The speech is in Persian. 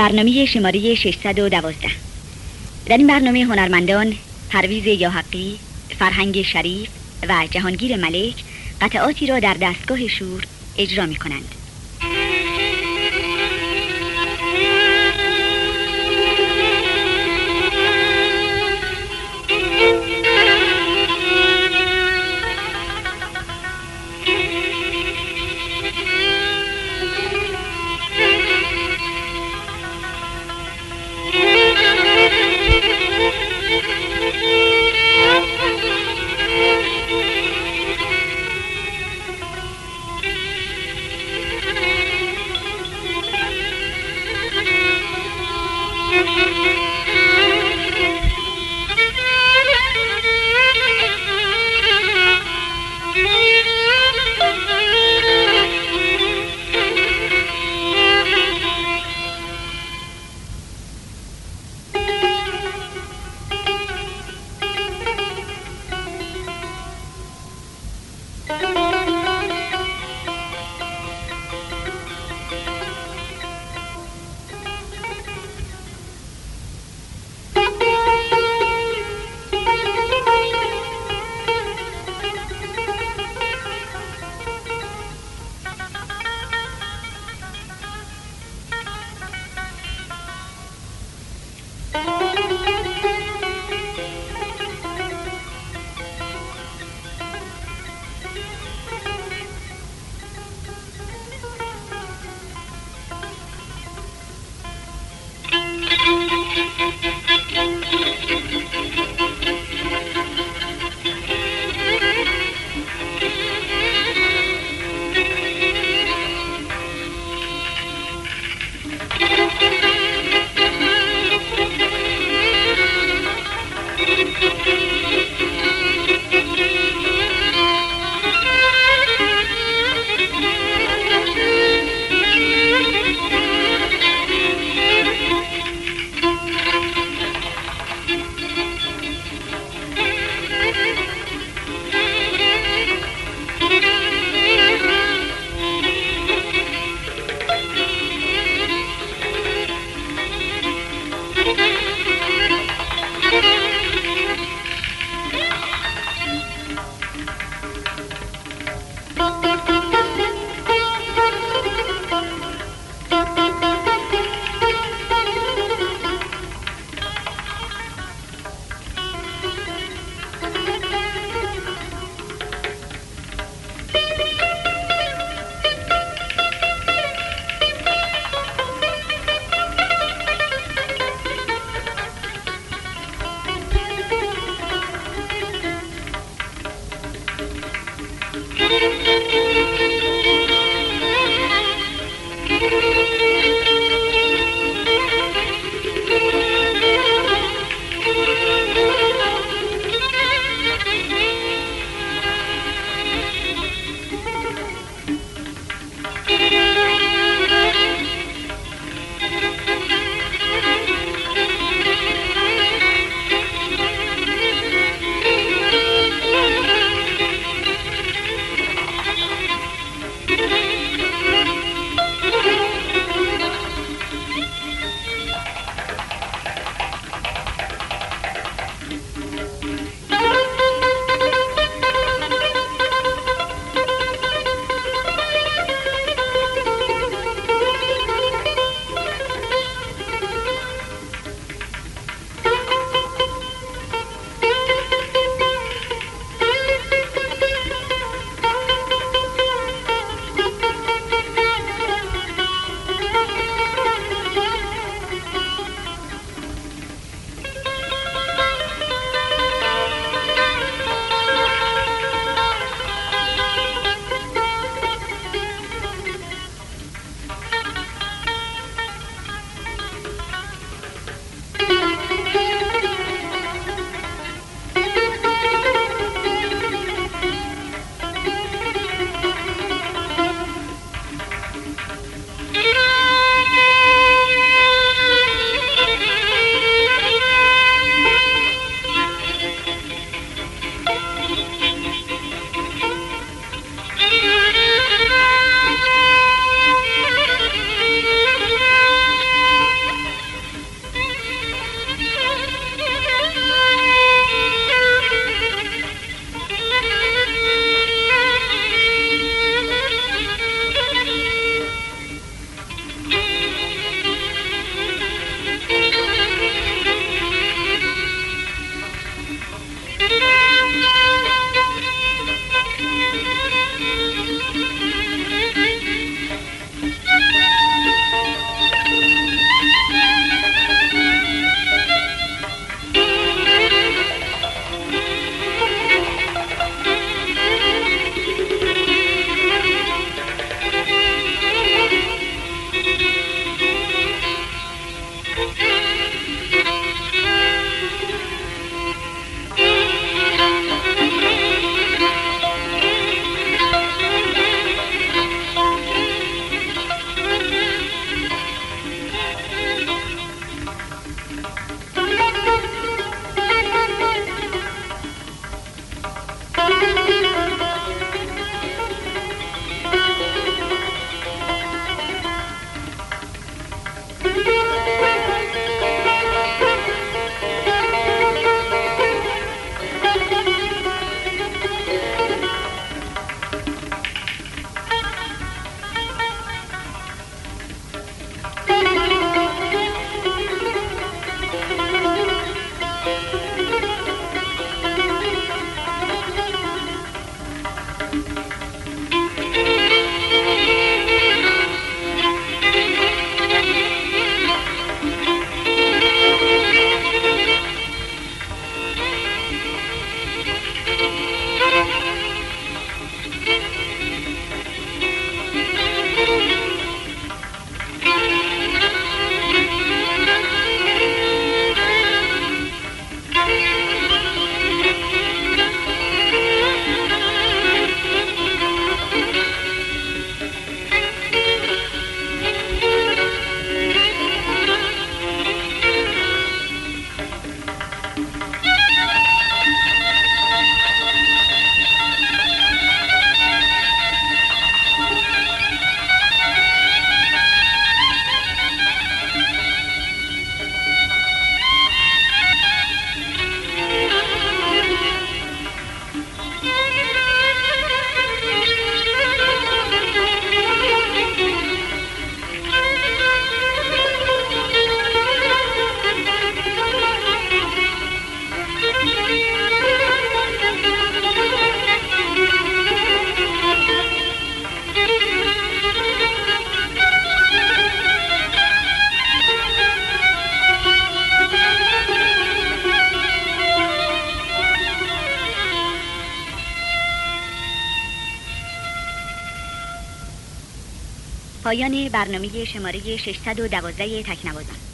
برنامه شماره 612 در این برنامه هنرمندان پرویز یاحقی، فرهنگ شریف و جهانگیر ملک قطعاتی را در دستگاه شور اجرا می کنند. پایان برنامه شماره 612 تکنوازان.